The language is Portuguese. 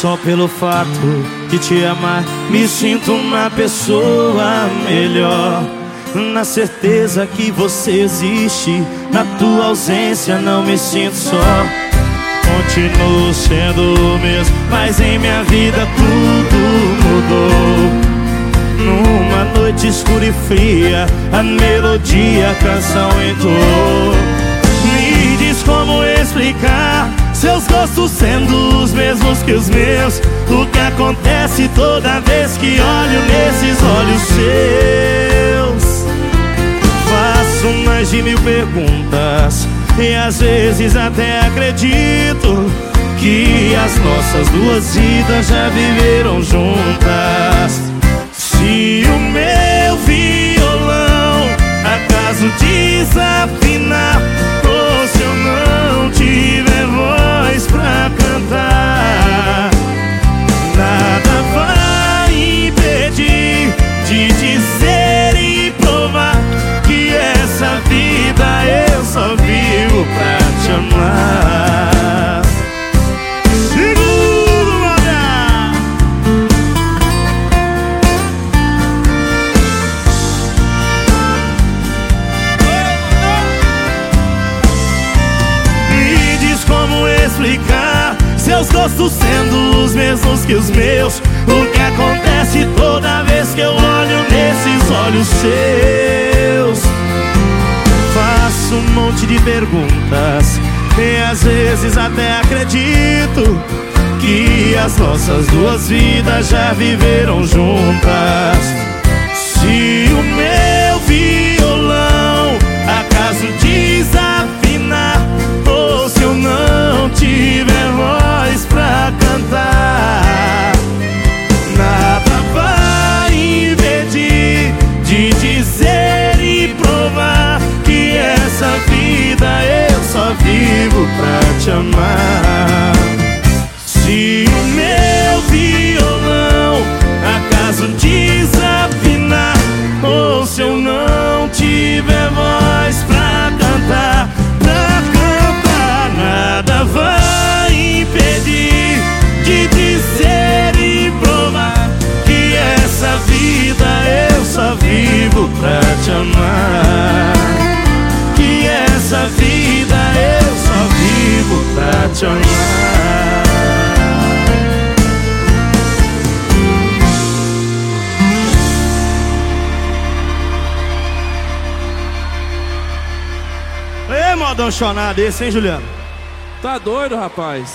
Só pelo fato de te amar, me sinto uma pessoa melhor. Na certeza que você existe, na tua ausência não me sinto só. Continuo sendo o mesmo, mas em minha vida tudo mudou. Numa noite escura e fria, a melodia, a canção entrou. Me diz como explicar seus gostos sendo os mesmos que os meus. O que acontece toda vez que olho nesses olhos seus? Faço mais de mil perguntas e às vezes até acredito que as nossas duas vidas já viveram juntas. Se o meu violão acaso desafinar, seus gostos sendo os mesmos que os meus. O que acontece toda vez que eu olho nesses olhos seus? Faço um monte de perguntas e às vezes até acredito que as nossas duas vidas já viveram juntas. Pra Ê, modão chonado esse, hein, Juliano? Tá doido, rapaz?